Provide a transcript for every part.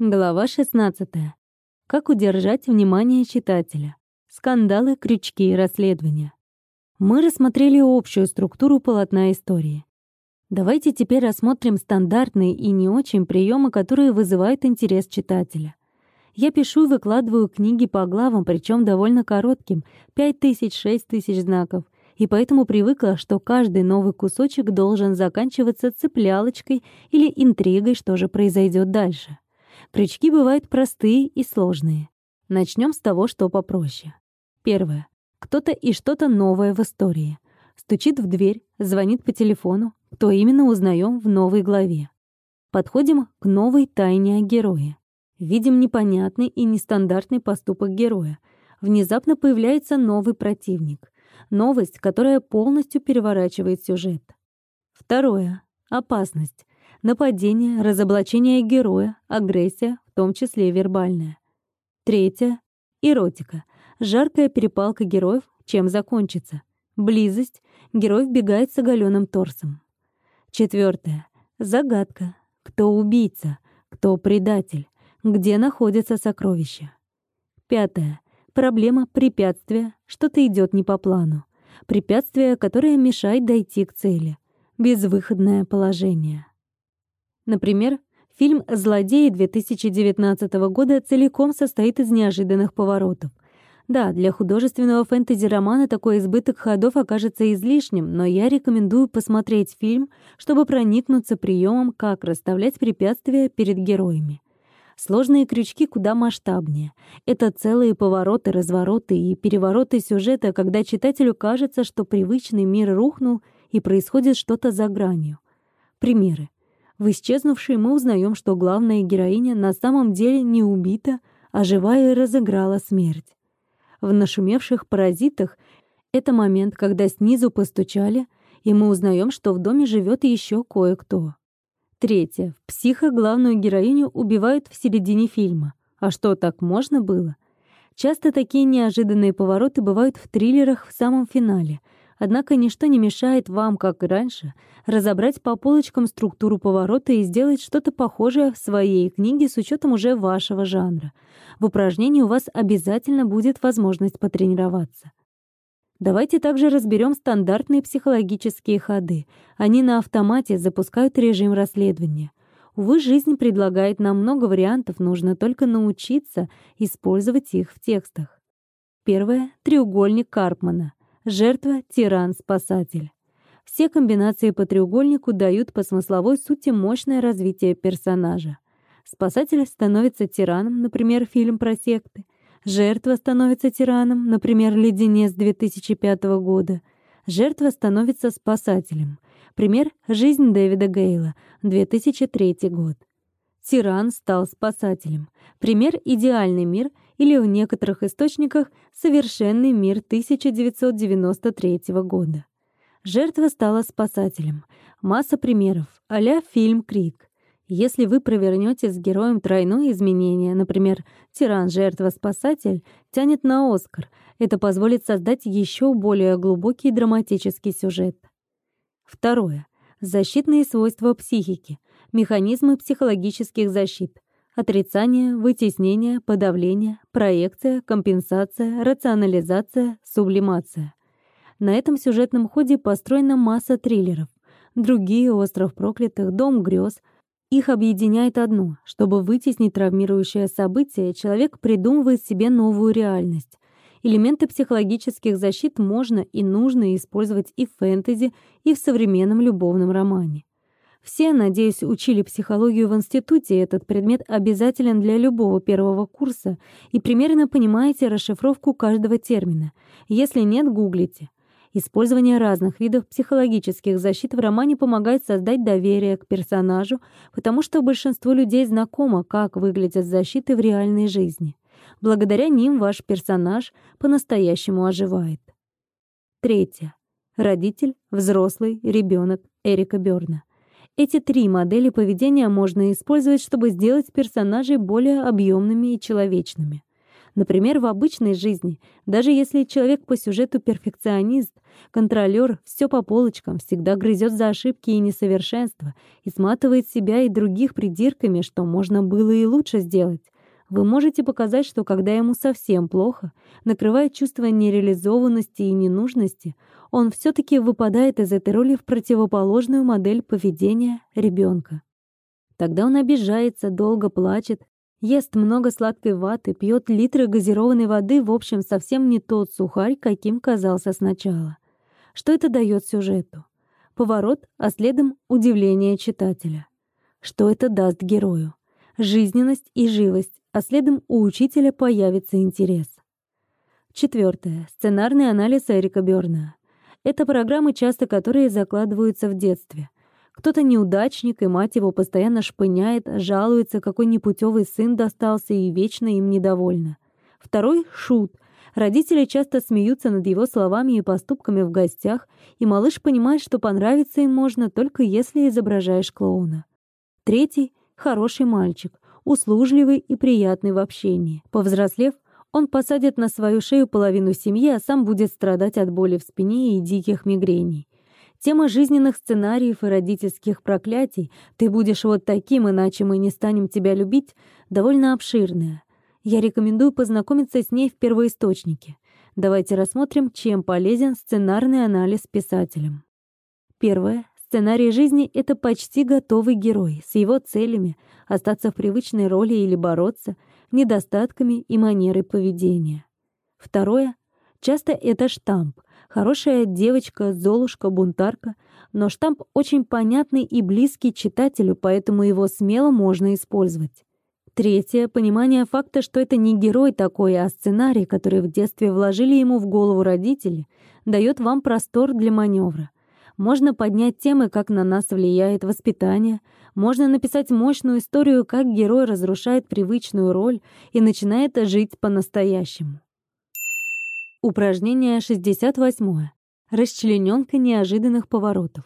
Глава 16. Как удержать внимание читателя? Скандалы, крючки и расследования. Мы рассмотрели общую структуру полотна истории. Давайте теперь рассмотрим стандартные и не очень приемы, которые вызывают интерес читателя. Я пишу и выкладываю книги по главам, причем довольно коротким, 5000-6000 знаков, и поэтому привыкла, что каждый новый кусочек должен заканчиваться цеплялочкой или интригой, что же произойдет дальше. Крючки бывают простые и сложные. Начнем с того, что попроще. Первое. Кто-то и что-то новое в истории. Стучит в дверь, звонит по телефону. Кто именно узнаем в новой главе. Подходим к новой тайне о герое. Видим непонятный и нестандартный поступок героя. Внезапно появляется новый противник. Новость, которая полностью переворачивает сюжет. Второе. Опасность. Нападение, разоблачение героя, агрессия, в том числе вербальная. Третье — эротика. Жаркая перепалка героев, чем закончится. Близость. Герой вбегает с оголенным торсом. Четвертое. Загадка. Кто убийца? Кто предатель? Где находится сокровище? Пятое. Проблема препятствия. Что-то идет не по плану. Препятствие, которое мешает дойти к цели. Безвыходное положение. Например, фильм «Злодеи» 2019 года целиком состоит из неожиданных поворотов. Да, для художественного фэнтези-романа такой избыток ходов окажется излишним, но я рекомендую посмотреть фильм, чтобы проникнуться приемом, как расставлять препятствия перед героями. Сложные крючки куда масштабнее. Это целые повороты, развороты и перевороты сюжета, когда читателю кажется, что привычный мир рухнул и происходит что-то за гранью. Примеры. В исчезнувшей мы узнаем, что главная героиня на самом деле не убита, а живая разыграла смерть. В нашумевших паразитах это момент, когда снизу постучали, и мы узнаем, что в доме живет еще кое-кто. Третье. В психа главную героиню убивают в середине фильма. А что, так можно было? Часто такие неожиданные повороты бывают в триллерах в самом финале — Однако ничто не мешает вам, как и раньше, разобрать по полочкам структуру поворота и сделать что-то похожее в своей книге с учетом уже вашего жанра. В упражнении у вас обязательно будет возможность потренироваться. Давайте также разберем стандартные психологические ходы. Они на автомате запускают режим расследования. Увы, жизнь предлагает нам много вариантов, нужно только научиться использовать их в текстах. Первое — треугольник Карпмана. Жертва, тиран, спасатель. Все комбинации по треугольнику дают по смысловой сути мощное развитие персонажа. Спасатель становится тираном, например, фильм про секты. Жертва становится тираном, например, «Леденец» 2005 года. Жертва становится спасателем. Пример «Жизнь Дэвида Гейла», 2003 год. Тиран стал спасателем. Пример «Идеальный мир» или в некоторых источниках «Совершенный мир» 1993 года. Жертва стала спасателем. Масса примеров, а фильм «Крик». Если вы провернете с героем тройное изменение, например, «Тиран, жертва, спасатель», тянет на «Оскар», это позволит создать еще более глубокий драматический сюжет. Второе. Защитные свойства психики. Механизмы психологических защит. Отрицание, вытеснение, подавление, проекция, компенсация, рационализация, сублимация. На этом сюжетном ходе построена масса триллеров. Другие «Остров проклятых», «Дом грез». Их объединяет одно. Чтобы вытеснить травмирующее событие, человек придумывает себе новую реальность. Элементы психологических защит можно и нужно использовать и в фэнтези, и в современном любовном романе. Все, надеюсь, учили психологию в институте, этот предмет обязателен для любого первого курса, и примерно понимаете расшифровку каждого термина. Если нет, гуглите. Использование разных видов психологических защит в романе помогает создать доверие к персонажу, потому что большинству людей знакомо, как выглядят защиты в реальной жизни. Благодаря ним ваш персонаж по-настоящему оживает. Третье. Родитель, взрослый, ребенок Эрика Бёрна. Эти три модели поведения можно использовать, чтобы сделать персонажей более объемными и человечными. Например, в обычной жизни, даже если человек по сюжету перфекционист, контролер, все по полочкам, всегда грызет за ошибки и несовершенства и сматывает себя и других придирками, что можно было и лучше сделать, вы можете показать, что когда ему совсем плохо, накрывает чувство нереализованности и ненужности, он все-таки выпадает из этой роли в противоположную модель поведения ребенка. Тогда он обижается, долго плачет, ест много сладкой ваты, пьет литры газированной воды, в общем, совсем не тот сухарь, каким казался сначала. Что это дает сюжету? Поворот, а следом удивление читателя. Что это даст герою? Жизненность и живость, а следом у учителя появится интерес. Четвертое. Сценарный анализ Эрика Бёрна. Это программы, часто которые закладываются в детстве. Кто-то неудачник, и мать его постоянно шпыняет, жалуется, какой непутевый сын достался и вечно им недовольна. Второй — шут. Родители часто смеются над его словами и поступками в гостях, и малыш понимает, что понравиться им можно только если изображаешь клоуна. Третий — хороший мальчик — услужливый и приятный в общении. Повзрослев, он посадит на свою шею половину семьи, а сам будет страдать от боли в спине и диких мигрений. Тема жизненных сценариев и родительских проклятий «ты будешь вот таким, иначе мы не станем тебя любить» довольно обширная. Я рекомендую познакомиться с ней в первоисточнике. Давайте рассмотрим, чем полезен сценарный анализ писателям. Первое. Сценарий жизни — это почти готовый герой с его целями, остаться в привычной роли или бороться, недостатками и манерой поведения. Второе. Часто это штамп. Хорошая девочка, золушка, бунтарка. Но штамп очень понятный и близкий читателю, поэтому его смело можно использовать. Третье. Понимание факта, что это не герой такой, а сценарий, который в детстве вложили ему в голову родители, дает вам простор для маневра. Можно поднять темы, как на нас влияет воспитание. Можно написать мощную историю, как герой разрушает привычную роль и начинает жить по-настоящему. Упражнение 68. Расчлененка неожиданных поворотов.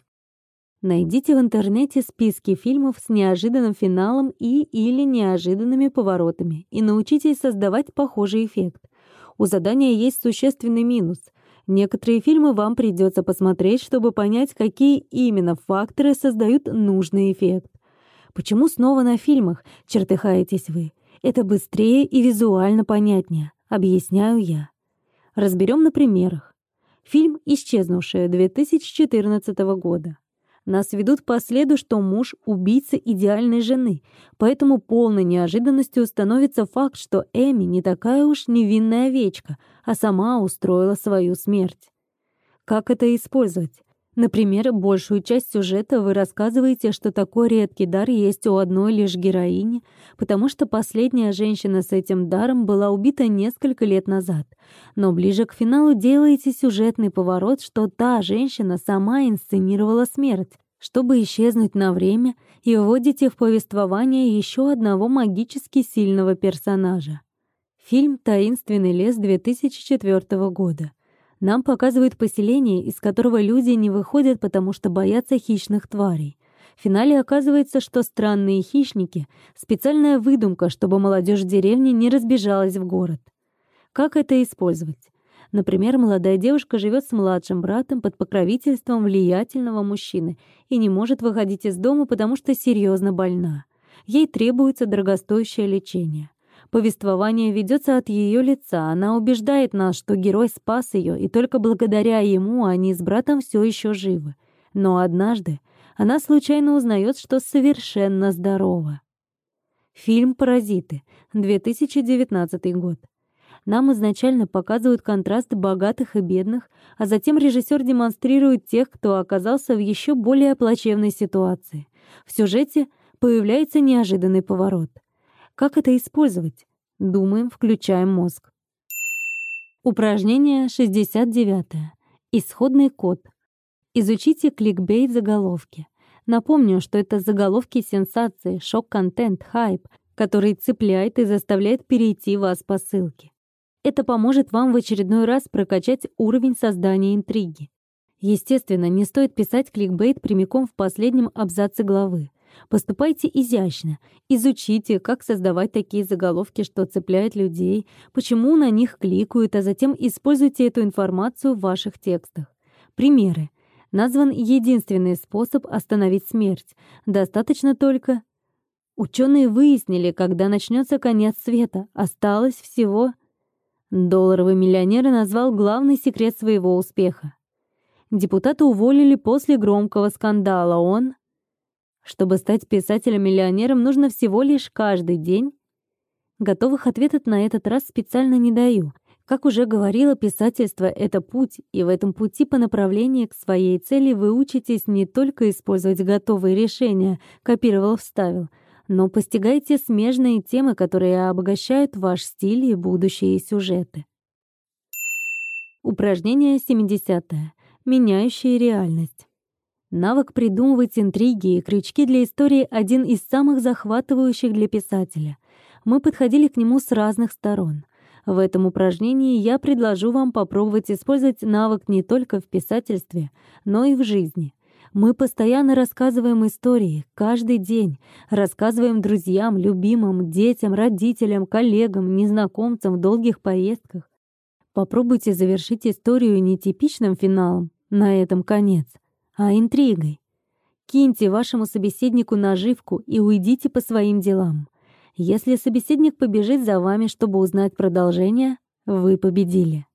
Найдите в интернете списки фильмов с неожиданным финалом и или неожиданными поворотами и научитесь создавать похожий эффект. У задания есть существенный минус — Некоторые фильмы вам придется посмотреть, чтобы понять, какие именно факторы создают нужный эффект. Почему снова на фильмах, чертыхаетесь вы? Это быстрее и визуально понятнее, объясняю я. Разберем на примерах. Фильм «Исчезнувшая» 2014 года. Нас ведут по следу, что муж — убийца идеальной жены, поэтому полной неожиданностью становится факт, что Эми не такая уж невинная овечка, а сама устроила свою смерть. Как это использовать? Например, большую часть сюжета вы рассказываете, что такой редкий дар есть у одной лишь героини, потому что последняя женщина с этим даром была убита несколько лет назад. Но ближе к финалу делаете сюжетный поворот, что та женщина сама инсценировала смерть, чтобы исчезнуть на время, и вводите в повествование еще одного магически сильного персонажа. Фильм «Таинственный лес» 2004 года — нам показывают поселение, из которого люди не выходят, потому что боятся хищных тварей. В финале оказывается, что странные хищники — специальная выдумка, чтобы молодежь деревни не разбежалась в город. Как это использовать? Например, молодая девушка живет с младшим братом под покровительством влиятельного мужчины и не может выходить из дома, потому что серьезно больна. Ей требуется дорогостоящее лечение. Повествование ведется от ее лица. Она убеждает нас, что герой спас ее, и только благодаря ему они с братом все еще живы. Но однажды она случайно узнает, что совершенно здорова. Фильм «Паразиты», 2019 год. Нам изначально показывают контраст богатых и бедных, а затем режиссер демонстрирует тех, кто оказался в еще более плачевной ситуации. В сюжете появляется неожиданный поворот. Как это использовать? Думаем, включаем мозг. Упражнение 69. Исходный код. Изучите кликбейт заголовки. Напомню, что это заголовки сенсации, шок-контент, хайп, который цепляет и заставляет перейти вас по ссылке. Это поможет вам в очередной раз прокачать уровень создания интриги. Естественно, не стоит писать кликбейт прямиком в последнем абзаце главы. Поступайте изящно. Изучите, как создавать такие заголовки, что цепляют людей, почему на них кликают, а затем используйте эту информацию в ваших текстах. Примеры. Назван единственный способ остановить смерть. Достаточно только... Ученые выяснили, когда начнется конец света. Осталось всего... Долларовый миллионер назвал главный секрет своего успеха. Депутата уволили после громкого скандала. Он... Чтобы стать писателем-миллионером, нужно всего лишь каждый день. Готовых ответов на этот раз специально не даю. Как уже говорила, писательство — это путь, и в этом пути по направлению к своей цели вы учитесь не только использовать готовые решения, копировал-вставил, но постигаете смежные темы, которые обогащают ваш стиль и будущие сюжеты. Упражнение 70. -е. Меняющие реальность. Навык придумывать интриги и крючки для истории — один из самых захватывающих для писателя. Мы подходили к нему с разных сторон. В этом упражнении я предложу вам попробовать использовать навык не только в писательстве, но и в жизни. Мы постоянно рассказываем истории, каждый день. Рассказываем друзьям, любимым, детям, родителям, коллегам, незнакомцам в долгих поездках. Попробуйте завершить историю не типичным финалом, на этом конец, а интригой. Киньте вашему собеседнику наживку и уйдите по своим делам. Если собеседник побежит за вами, чтобы узнать продолжение, вы победили.